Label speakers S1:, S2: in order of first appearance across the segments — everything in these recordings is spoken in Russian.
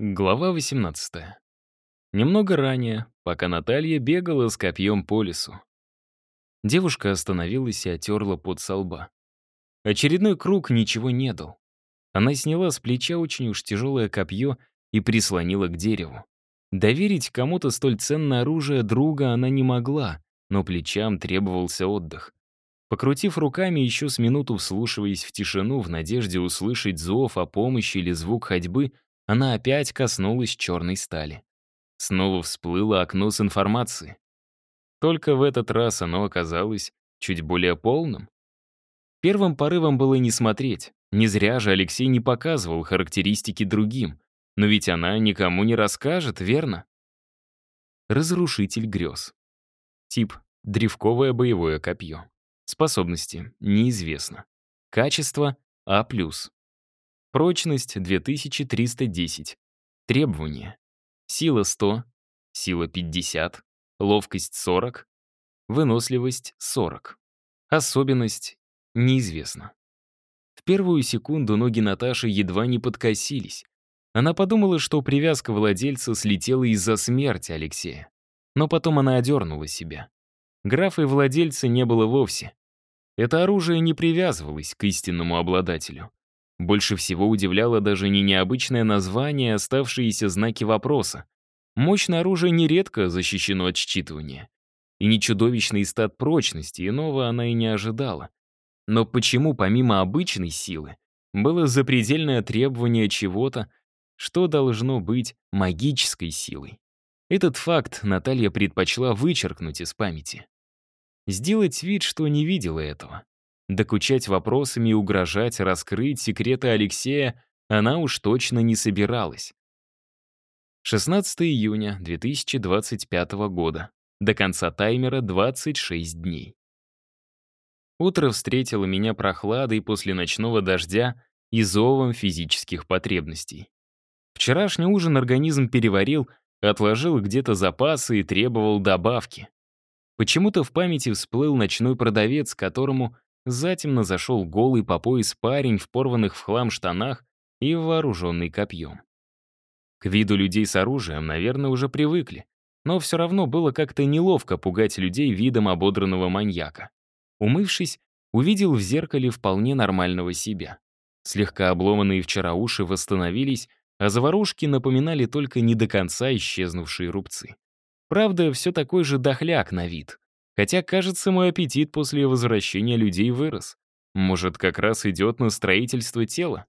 S1: Глава 18. Немного ранее, пока Наталья бегала с копьем по лесу. Девушка остановилась и отерла под со лба. Очередной круг ничего не дал. Она сняла с плеча очень уж тяжелое копье и прислонила к дереву. Доверить кому-то столь ценное оружие друга она не могла, но плечам требовался отдых. Покрутив руками еще с минуту вслушиваясь в тишину в надежде услышать зов о помощи или звук ходьбы, она опять коснулась черной стали. Снова всплыло окно с информацией. Только в этот раз оно оказалось чуть более полным. Первым порывом было не смотреть. Не зря же Алексей не показывал характеристики другим. Но ведь она никому не расскажет, верно? Разрушитель грез. Тип — древковое боевое копье. Способности — неизвестно. Качество — А+. Прочность 2310. Требования. Сила 100, сила 50, ловкость 40, выносливость 40. Особенность неизвестна. В первую секунду ноги Наташи едва не подкосились. Она подумала, что привязка владельца слетела из-за смерти Алексея. Но потом она одернула себя. Графа и владельца не было вовсе. Это оружие не привязывалось к истинному обладателю. Больше всего удивляло даже не необычное название, оставшиеся знаки вопроса. Мощное оружие нередко защищено от считывания. И не чудовищный стат прочности, иного она и не ожидала. Но почему помимо обычной силы было запредельное требование чего-то, что должно быть магической силой? Этот факт Наталья предпочла вычеркнуть из памяти. Сделать вид, что не видела этого. Докучать вопросами и угрожать раскрыть секреты Алексея она уж точно не собиралась. 16 июня 2025 года. До конца таймера 26 дней. Утро встретило меня прохладой после ночного дождя и зовом физических потребностей. Вчерашний ужин организм переварил, отложил где-то запасы и требовал добавки. Почему-то в памяти всплыл ночной продавец, которому Затемно зашел голый по пояс парень в порванных в хлам штанах и вооруженный копьем. К виду людей с оружием, наверное, уже привыкли, но все равно было как-то неловко пугать людей видом ободранного маньяка. Умывшись, увидел в зеркале вполне нормального себя. Слегка обломанные вчера уши восстановились, а заварушки напоминали только не до конца исчезнувшие рубцы. Правда, все такой же дохляк на вид. Хотя, кажется, мой аппетит после возвращения людей вырос. Может, как раз идет на строительство тела?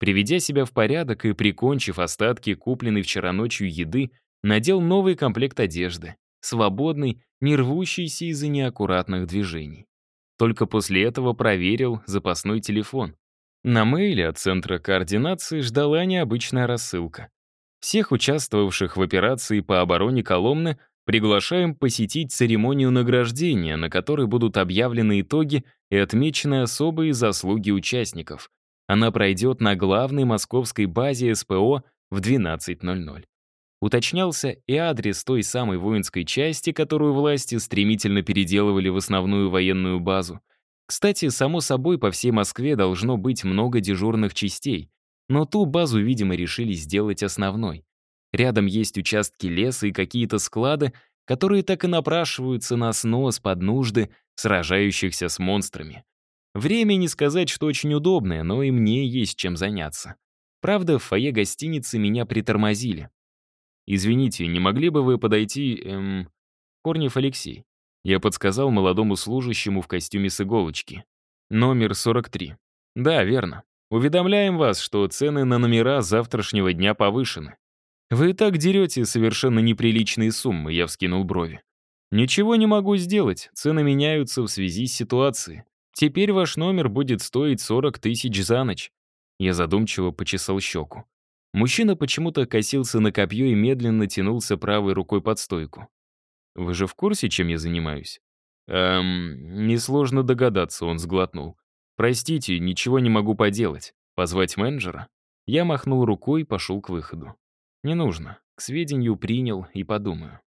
S1: Приведя себя в порядок и прикончив остатки купленной вчера ночью еды, надел новый комплект одежды, свободный, не рвущийся из-за неаккуратных движений. Только после этого проверил запасной телефон. На мейле от Центра координации ждала необычная рассылка. Всех участвовавших в операции по обороне Коломны Приглашаем посетить церемонию награждения, на которой будут объявлены итоги и отмечены особые заслуги участников. Она пройдет на главной московской базе СПО в 12.00. Уточнялся и адрес той самой воинской части, которую власти стремительно переделывали в основную военную базу. Кстати, само собой, по всей Москве должно быть много дежурных частей, но ту базу, видимо, решили сделать основной. Рядом есть участки леса и какие-то склады, которые так и напрашиваются на снос под нужды сражающихся с монстрами. Время не сказать, что очень удобное, но и мне есть чем заняться. Правда, в фойе гостиницы меня притормозили. «Извините, не могли бы вы подойти, эм...» Корнев Алексей. Я подсказал молодому служащему в костюме с иголочки. Номер 43. Да, верно. Уведомляем вас, что цены на номера завтрашнего дня повышены. «Вы и так дерете совершенно неприличные суммы», — я вскинул брови. «Ничего не могу сделать, цены меняются в связи с ситуацией. Теперь ваш номер будет стоить 40 тысяч за ночь». Я задумчиво почесал щеку. Мужчина почему-то косился на копье и медленно тянулся правой рукой под стойку. «Вы же в курсе, чем я занимаюсь?» «Эм, несложно догадаться», — он сглотнул. «Простите, ничего не могу поделать. Позвать менеджера?» Я махнул рукой и пошел к выходу. Не нужно. К сведению принял и подумаю.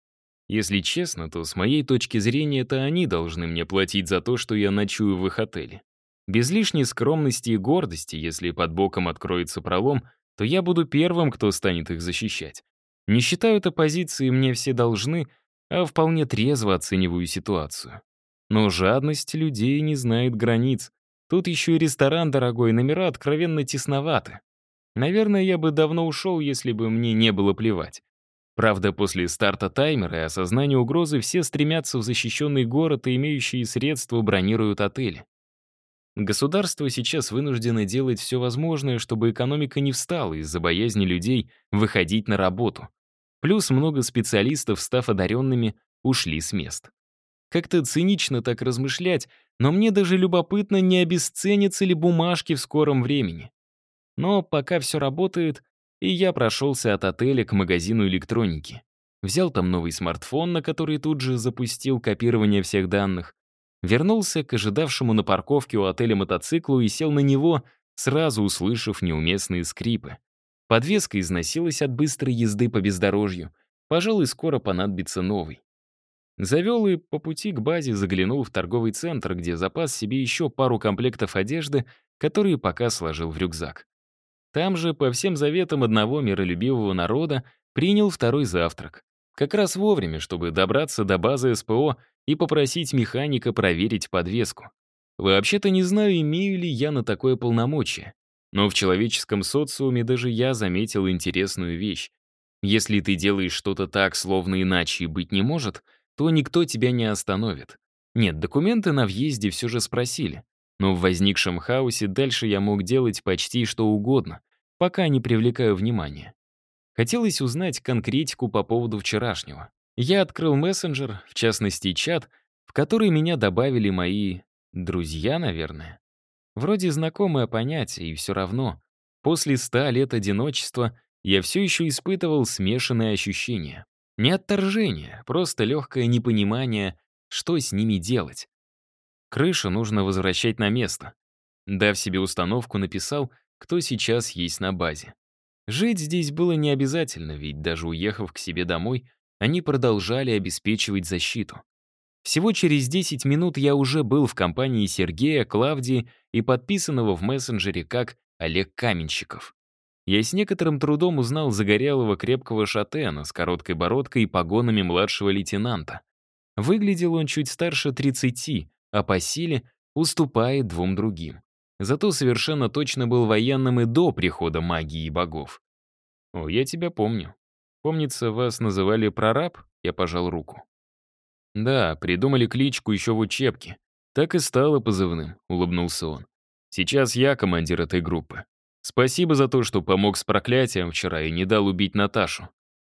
S1: Если честно, то с моей точки зрения это они должны мне платить за то, что я ночую в их отеле. Без лишней скромности и гордости, если под боком откроется пролом, то я буду первым, кто станет их защищать. Не считаю это позицией «мне все должны», а вполне трезво оцениваю ситуацию. Но жадность людей не знает границ. Тут еще и ресторан дорогой, номера откровенно тесноваты. Наверное, я бы давно ушел, если бы мне не было плевать. Правда, после старта таймера и осознания угрозы все стремятся в защищенный город и имеющие средства бронируют отели. Государство сейчас вынуждено делать все возможное, чтобы экономика не встала из-за боязни людей выходить на работу. Плюс много специалистов, став одаренными, ушли с мест. Как-то цинично так размышлять, но мне даже любопытно, не обесценятся ли бумажки в скором времени. Но пока все работает, и я прошелся от отеля к магазину электроники. Взял там новый смартфон, на который тут же запустил копирование всех данных, Вернулся к ожидавшему на парковке у отеля мотоциклу и сел на него, сразу услышав неуместные скрипы. Подвеска износилась от быстрой езды по бездорожью. Пожалуй, скоро понадобится новый. Завел и по пути к базе заглянул в торговый центр, где запас себе еще пару комплектов одежды, которые пока сложил в рюкзак. Там же, по всем заветам одного миролюбивого народа, принял второй завтрак. Как раз вовремя, чтобы добраться до базы СПО и попросить механика проверить подвеску. Вообще-то не знаю, имею ли я на такое полномочие. Но в человеческом социуме даже я заметил интересную вещь. Если ты делаешь что-то так, словно иначе и быть не может, то никто тебя не остановит. Нет, документы на въезде все же спросили. Но в возникшем хаосе дальше я мог делать почти что угодно, пока не привлекаю внимания. Хотелось узнать конкретику по поводу вчерашнего. Я открыл мессенджер, в частности чат, в который меня добавили мои друзья, наверное. Вроде знакомое понятие, и все равно. После ста лет одиночества я все еще испытывал смешанные ощущения. Не отторжение, просто легкое непонимание, что с ними делать. Крышу нужно возвращать на место. Дав себе установку, написал, кто сейчас есть на базе. Жить здесь было не обязательно, ведь даже уехав к себе домой, они продолжали обеспечивать защиту. Всего через 10 минут я уже был в компании Сергея, Клавдии и подписанного в мессенджере как Олег Каменщиков. Я с некоторым трудом узнал загорелого крепкого шатена с короткой бородкой и погонами младшего лейтенанта. Выглядел он чуть старше 30, а по силе уступает двум другим. Зато совершенно точно был военным и до прихода магии и богов. «О, я тебя помню. Помнится, вас называли прораб?» Я пожал руку. «Да, придумали кличку еще в учебке. Так и стало позывным», — улыбнулся он. «Сейчас я командир этой группы. Спасибо за то, что помог с проклятием вчера и не дал убить Наташу.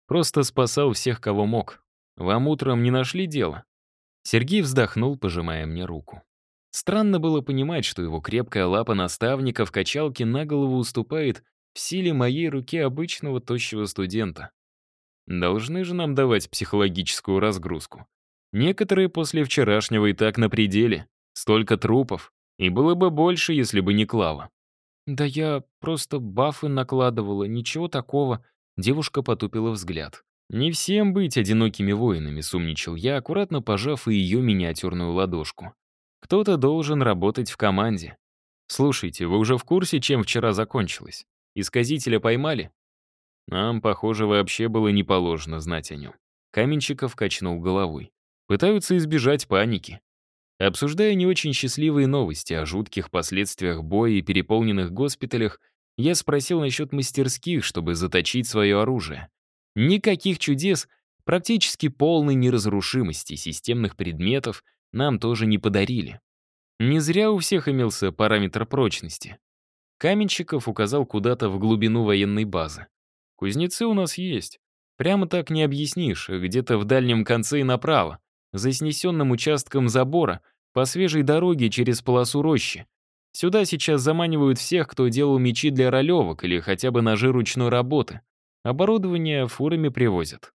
S1: Просто спасал всех, кого мог. Вам утром не нашли дело?» Сергей вздохнул, пожимая мне руку. Странно было понимать, что его крепкая лапа наставника в качалке на голову уступает в силе моей руки обычного тощего студента. Должны же нам давать психологическую разгрузку. Некоторые после вчерашнего и так на пределе. Столько трупов. И было бы больше, если бы не Клава. «Да я просто бафы накладывала, ничего такого». Девушка потупила взгляд. «Не всем быть одинокими воинами», — сумничал я, аккуратно пожав и ее миниатюрную ладошку. «Кто-то должен работать в команде. Слушайте, вы уже в курсе, чем вчера закончилось? Исказителя поймали?» Нам, похоже, вообще было не положено знать о нем. Каменщиков качнул головой. Пытаются избежать паники. Обсуждая не очень счастливые новости о жутких последствиях боя и переполненных госпиталях, я спросил насчет мастерских, чтобы заточить свое оружие. Никаких чудес, практически полной неразрушимости системных предметов нам тоже не подарили. Не зря у всех имелся параметр прочности. Каменщиков указал куда-то в глубину военной базы. Кузнецы у нас есть. Прямо так не объяснишь, где-то в дальнем конце и направо, за снесенным участком забора, по свежей дороге через полосу рощи. Сюда сейчас заманивают всех, кто делал мечи для ролевок или хотя бы ножи ручной работы. Оборудование фурами привозят.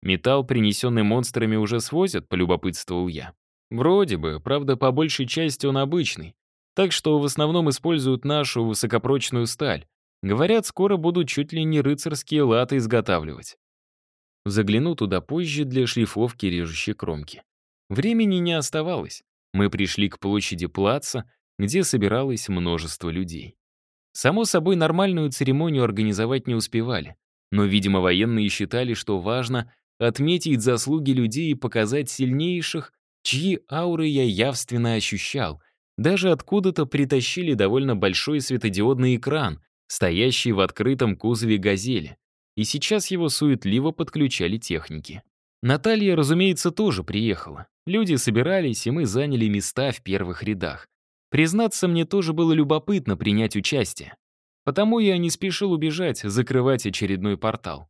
S1: Металл, принесенный монстрами, уже свозят, полюбопытствовал я. Вроде бы, правда, по большей части он обычный. Так что в основном используют нашу высокопрочную сталь. Говорят, скоро будут чуть ли не рыцарские латы изготавливать. Загляну туда позже для шлифовки режущей кромки. Времени не оставалось. Мы пришли к площади плаца, где собиралось множество людей. Само собой, нормальную церемонию организовать не успевали. Но, видимо, военные считали, что важно отметить заслуги людей и показать сильнейших, чьи ауры я явственно ощущал. Даже откуда-то притащили довольно большой светодиодный экран, стоящий в открытом кузове «Газели». И сейчас его суетливо подключали техники. Наталья, разумеется, тоже приехала. Люди собирались, и мы заняли места в первых рядах. Признаться, мне тоже было любопытно принять участие. Потому я не спешил убежать, закрывать очередной портал.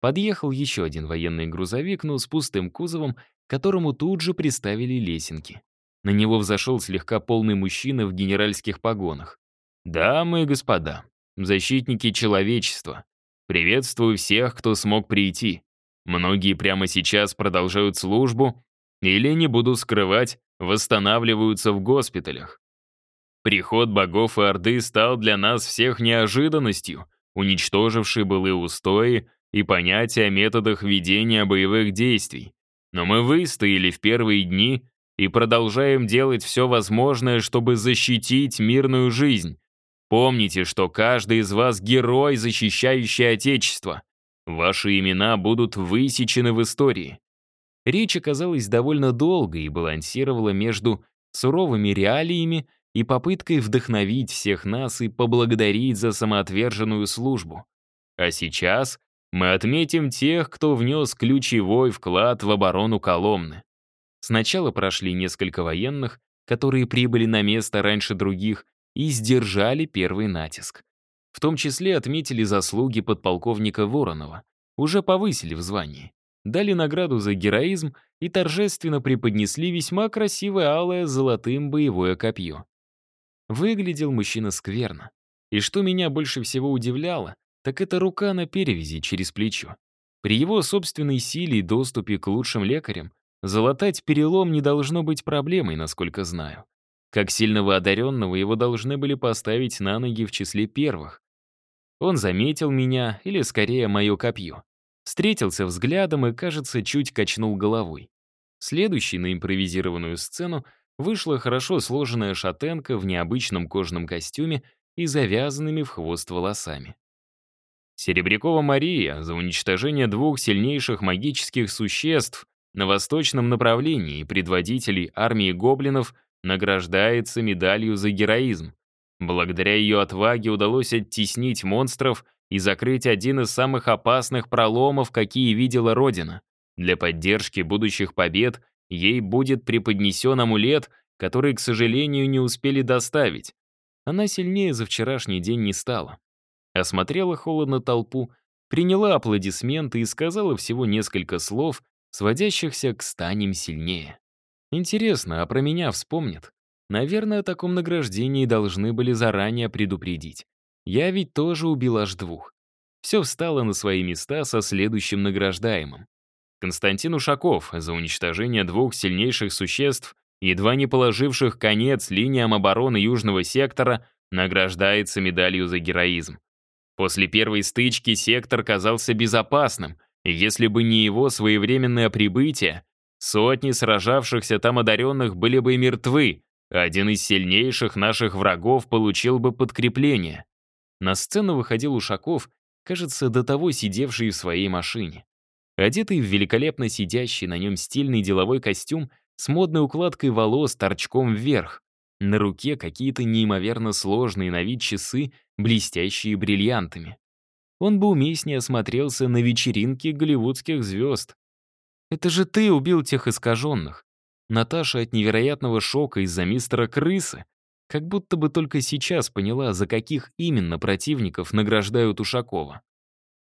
S1: Подъехал еще один военный грузовик, но с пустым кузовом, которому тут же приставили лесенки. На него взошел слегка полный мужчина в генеральских погонах. «Дамы и господа, защитники человечества, приветствую всех, кто смог прийти. Многие прямо сейчас продолжают службу или, не буду скрывать, восстанавливаются в госпиталях. Приход богов и Орды стал для нас всех неожиданностью, уничтоживший былые устои и понятия о методах ведения боевых действий. Но мы выстояли в первые дни и продолжаем делать все возможное, чтобы защитить мирную жизнь. Помните, что каждый из вас герой, защищающий Отечество. Ваши имена будут высечены в истории. Речь оказалась довольно долгой и балансировала между суровыми реалиями и попыткой вдохновить всех нас и поблагодарить за самоотверженную службу. А сейчас мы отметим тех, кто внес ключевой вклад в оборону Коломны. Сначала прошли несколько военных, которые прибыли на место раньше других и сдержали первый натиск. В том числе отметили заслуги подполковника Воронова, уже повысили в звании, дали награду за героизм и торжественно преподнесли весьма красивое алое золотым боевое копье. Выглядел мужчина скверно. И что меня больше всего удивляло, так это рука на перевязи через плечо. При его собственной силе и доступе к лучшим лекарям залатать перелом не должно быть проблемой, насколько знаю. Как сильного одаренного его должны были поставить на ноги в числе первых. Он заметил меня, или скорее мое копье. Встретился взглядом и, кажется, чуть качнул головой. Следующий на импровизированную сцену вышла хорошо сложенная шатенка в необычном кожаном костюме и завязанными в хвост волосами. Серебрякова Мария за уничтожение двух сильнейших магических существ на восточном направлении предводителей армии гоблинов награждается медалью за героизм. Благодаря ее отваге удалось оттеснить монстров и закрыть один из самых опасных проломов, какие видела Родина. Для поддержки будущих побед Ей будет преподнесен амулет, который, к сожалению, не успели доставить. Она сильнее за вчерашний день не стала. Осмотрела холодно толпу, приняла аплодисменты и сказала всего несколько слов, сводящихся к «станем сильнее». Интересно, а про меня вспомнят? Наверное, о таком награждении должны были заранее предупредить. Я ведь тоже убил аж двух. Все встало на свои места со следующим награждаемым. Константин Ушаков за уничтожение двух сильнейших существ, едва не положивших конец линиям обороны Южного сектора, награждается медалью за героизм. После первой стычки сектор казался безопасным, и если бы не его своевременное прибытие, сотни сражавшихся там одаренных были бы мертвы, а один из сильнейших наших врагов получил бы подкрепление. На сцену выходил Ушаков, кажется, до того сидевший в своей машине. Одетый в великолепно сидящий на нем стильный деловой костюм с модной укладкой волос торчком вверх. На руке какие-то неимоверно сложные на вид часы, блестящие бриллиантами. Он бы уместнее осмотрелся на вечеринке голливудских звезд. «Это же ты убил тех искаженных!» Наташа от невероятного шока из-за мистера Крысы как будто бы только сейчас поняла, за каких именно противников награждают Ушакова.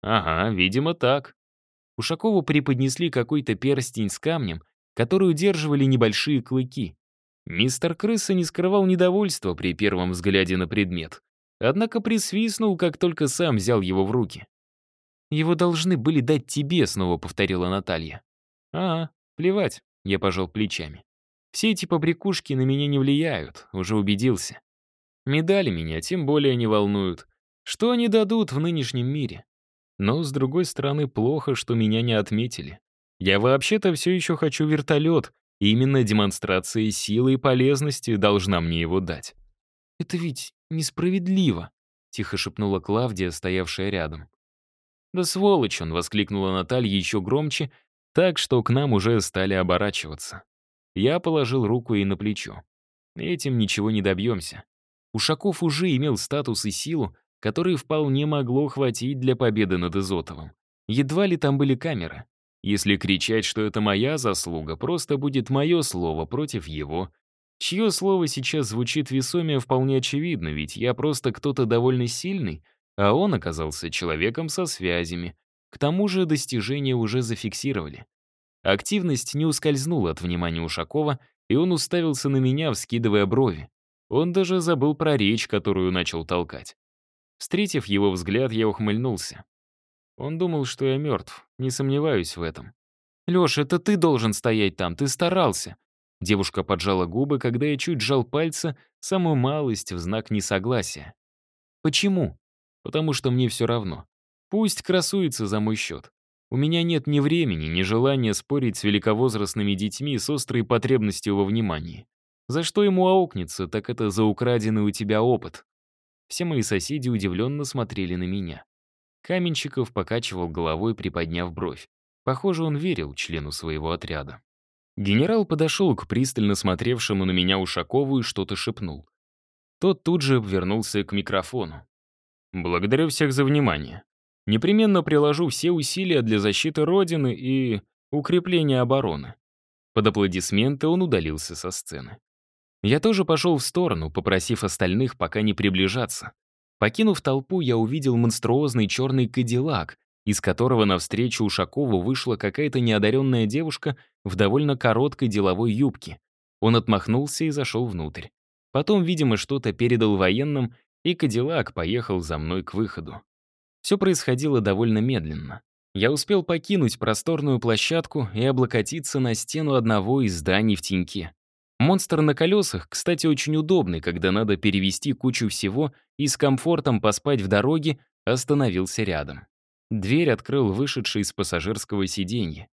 S1: «Ага, видимо, так», Ушакову преподнесли какой-то перстень с камнем, который удерживали небольшие клыки. Мистер Крыса не скрывал недовольства при первом взгляде на предмет, однако присвистнул, как только сам взял его в руки. «Его должны были дать тебе», — снова повторила Наталья. «А, плевать», — я пожал плечами. «Все эти побрякушки на меня не влияют, уже убедился. Медали меня тем более не волнуют. Что они дадут в нынешнем мире? Но, с другой стороны, плохо, что меня не отметили. Я вообще-то все еще хочу вертолет, и именно демонстрация силы и полезности должна мне его дать. Это ведь несправедливо. тихо шепнула Клавдия, стоявшая рядом. «Да сволочь он!» — воскликнула Наталья еще громче, так что к нам уже стали оборачиваться. Я положил руку ей на плечо. Этим ничего не добьемся. Ушаков уже имел статус и силу, которые вполне могло хватить для победы над Изотовым. Едва ли там были камеры. Если кричать, что это моя заслуга, просто будет мое слово против его. Чье слово сейчас звучит весомее, вполне очевидно, ведь я просто кто-то довольно сильный, а он оказался человеком со связями. К тому же достижения уже зафиксировали. Активность не ускользнула от внимания Ушакова, и он уставился на меня, вскидывая брови. Он даже забыл про речь, которую начал толкать. Встретив его взгляд, я ухмыльнулся. Он думал, что я мертв, не сомневаюсь в этом. «Лёша, это ты должен стоять там, ты старался». Девушка поджала губы, когда я чуть сжал пальцы, самую малость в знак несогласия. «Почему?» «Потому что мне все равно. Пусть красуется за мой счет. У меня нет ни времени, ни желания спорить с великовозрастными детьми с острой потребностью во внимании. За что ему аукнется, так это за украденный у тебя опыт». Все мои соседи удивленно смотрели на меня. Каменщиков покачивал головой, приподняв бровь. Похоже, он верил члену своего отряда. Генерал подошел к пристально смотревшему на меня Ушакову и что-то шепнул. Тот тут же вернулся к микрофону. «Благодарю всех за внимание. Непременно приложу все усилия для защиты Родины и укрепления обороны». Под аплодисменты он удалился со сцены. Я тоже пошел в сторону, попросив остальных пока не приближаться. Покинув толпу, я увидел монструозный черный кадиллак, из которого навстречу Ушакову вышла какая-то неодаренная девушка в довольно короткой деловой юбке. Он отмахнулся и зашел внутрь. Потом, видимо, что-то передал военным, и Кадиллак поехал за мной к выходу. Все происходило довольно медленно. Я успел покинуть просторную площадку и облокотиться на стену одного из зданий в теньке. Монстр на колесах, кстати, очень удобный, когда надо перевести кучу всего и с комфортом поспать в дороге, остановился рядом. Дверь открыл вышедший из пассажирского сиденья.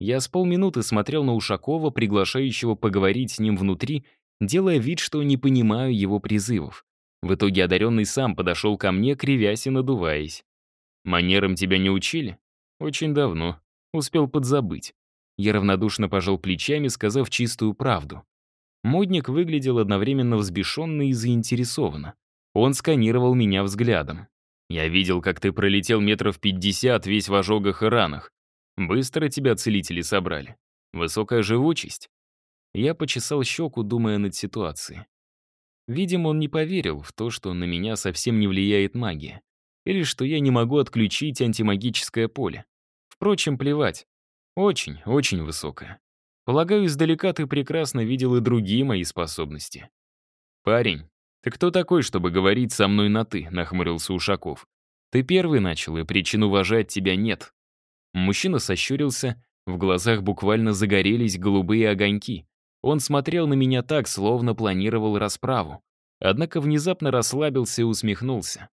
S1: Я с полминуты смотрел на Ушакова, приглашающего поговорить с ним внутри, делая вид, что не понимаю его призывов. В итоге одаренный сам подошел ко мне, кривясь и надуваясь. «Манерам тебя не учили?» «Очень давно. Успел подзабыть». Я равнодушно пожал плечами, сказав чистую правду. Модник выглядел одновременно взбешенно и заинтересованно. Он сканировал меня взглядом. «Я видел, как ты пролетел метров пятьдесят, весь в ожогах и ранах. Быстро тебя целители собрали. Высокая живучесть». Я почесал щеку, думая над ситуацией. Видимо, он не поверил в то, что на меня совсем не влияет магия. Или что я не могу отключить антимагическое поле. Впрочем, плевать. Очень, очень высокое. Полагаю, издалека ты прекрасно видел и другие мои способности. Парень, ты кто такой, чтобы говорить со мной на «ты», — нахмурился Ушаков. Ты первый начал, и причин уважать тебя нет. Мужчина сощурился, в глазах буквально загорелись голубые огоньки. Он смотрел на меня так, словно планировал расправу. Однако внезапно расслабился и усмехнулся.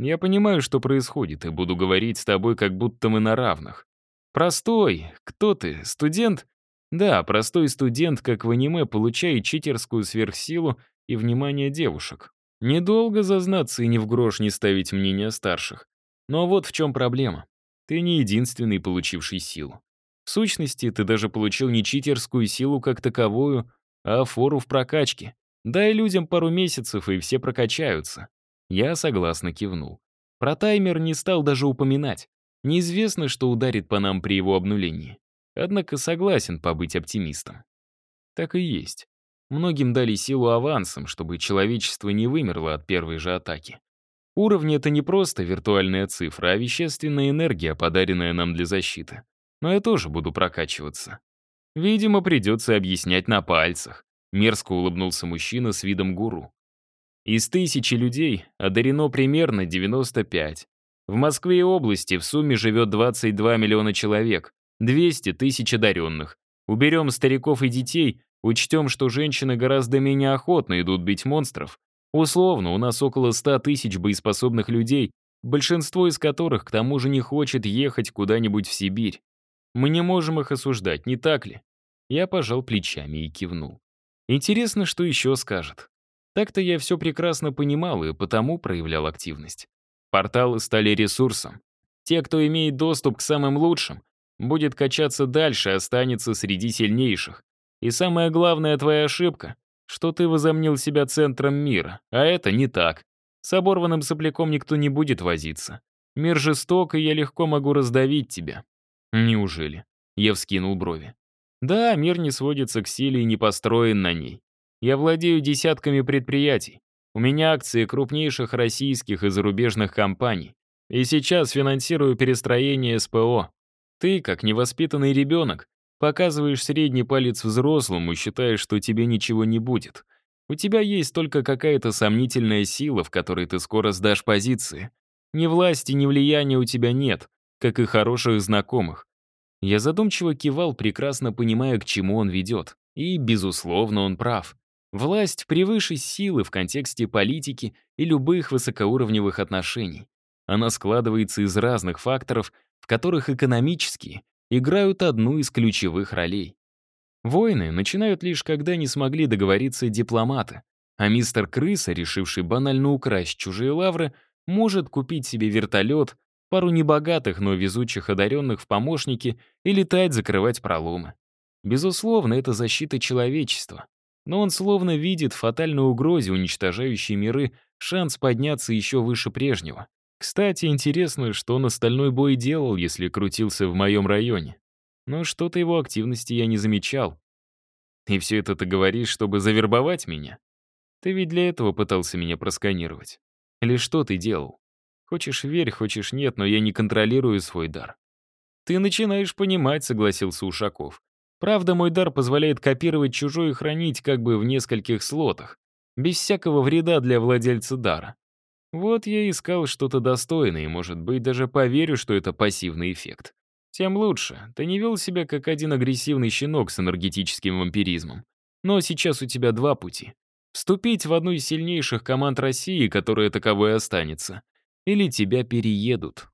S1: «Я понимаю, что происходит, и буду говорить с тобой, как будто мы на равных. Простой, кто ты, студент? Да, простой студент, как в аниме, получает читерскую сверхсилу и внимание девушек. Недолго зазнаться и ни в грош не ставить мнения старших. Но вот в чем проблема. Ты не единственный, получивший силу. В сущности, ты даже получил не читерскую силу как таковую, а фору в прокачке. Дай людям пару месяцев, и все прокачаются. Я согласно кивнул. Про таймер не стал даже упоминать. Неизвестно, что ударит по нам при его обнулении. Однако согласен побыть оптимистом. Так и есть. Многим дали силу авансом, чтобы человечество не вымерло от первой же атаки. Уровни — это не просто виртуальная цифра, а вещественная энергия, подаренная нам для защиты. Но я тоже буду прокачиваться. Видимо, придется объяснять на пальцах. Мерзко улыбнулся мужчина с видом гуру. Из тысячи людей одарено примерно 95. В Москве и области в сумме живет 22 миллиона человек, 200 тысяч одаренных. Уберем стариков и детей, учтем, что женщины гораздо менее охотно идут бить монстров. Условно, у нас около 100 тысяч боеспособных людей, большинство из которых к тому же не хочет ехать куда-нибудь в Сибирь. Мы не можем их осуждать, не так ли? Я пожал плечами и кивнул. Интересно, что еще скажет. Так-то я все прекрасно понимал и потому проявлял активность. Порталы стали ресурсом. Те, кто имеет доступ к самым лучшим, будет качаться дальше, останется среди сильнейших. И самая главная твоя ошибка, что ты возомнил себя центром мира, а это не так. С оборванным сопляком никто не будет возиться. Мир жесток, и я легко могу раздавить тебя. Неужели? Я вскинул брови. Да, мир не сводится к силе и не построен на ней. Я владею десятками предприятий. У меня акции крупнейших российских и зарубежных компаний. И сейчас финансирую перестроение СПО. Ты, как невоспитанный ребенок, показываешь средний палец взрослому и считаешь, что тебе ничего не будет. У тебя есть только какая-то сомнительная сила, в которой ты скоро сдашь позиции. Ни власти, ни влияния у тебя нет, как и хороших знакомых. Я задумчиво кивал, прекрасно понимая, к чему он ведет. И, безусловно, он прав. Власть превыше силы в контексте политики и любых высокоуровневых отношений. Она складывается из разных факторов, в которых экономические играют одну из ключевых ролей. Войны начинают лишь когда не смогли договориться дипломаты, а мистер Крыса, решивший банально украсть чужие лавры, может купить себе вертолет, пару небогатых, но везучих одаренных в помощники и летать закрывать проломы. Безусловно, это защита человечества. Но он словно видит в фатальной угрозе, уничтожающей миры, шанс подняться еще выше прежнего. Кстати, интересно, что он остальной бой делал, если крутился в моем районе. Но что-то его активности я не замечал. И все это ты говоришь, чтобы завербовать меня? Ты ведь для этого пытался меня просканировать. Или что ты делал? Хочешь верь, хочешь нет, но я не контролирую свой дар. Ты начинаешь понимать, согласился Ушаков. Правда, мой дар позволяет копировать чужое и хранить как бы в нескольких слотах, без всякого вреда для владельца дара. Вот я искал что-то достойное, и, может быть, даже поверю, что это пассивный эффект. Тем лучше. Ты не вел себя как один агрессивный щенок с энергетическим вампиризмом. Но сейчас у тебя два пути. Вступить в одну из сильнейших команд России, которая таковой останется. Или тебя переедут.